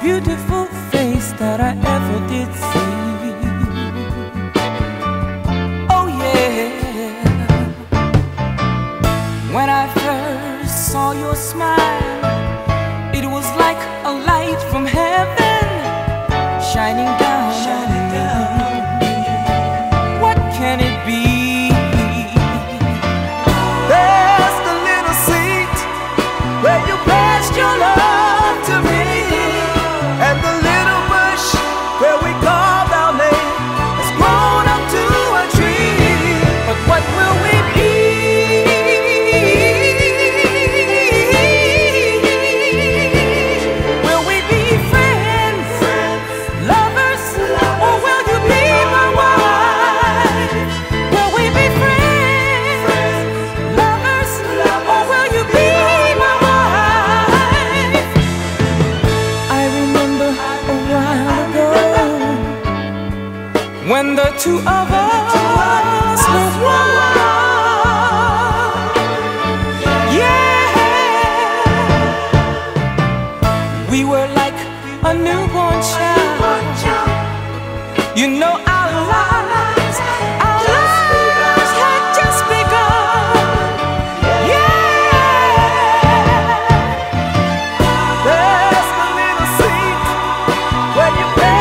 beautiful face that I ever did see. Oh, yeah. When I first saw your smile, it was like a light from heaven shining down. Shining down. What can it be? There's the little seat where you to others with. Yeah, we were like a newborn child. You know our lives, our lives had just begun. Yeah, there's a little seat where you.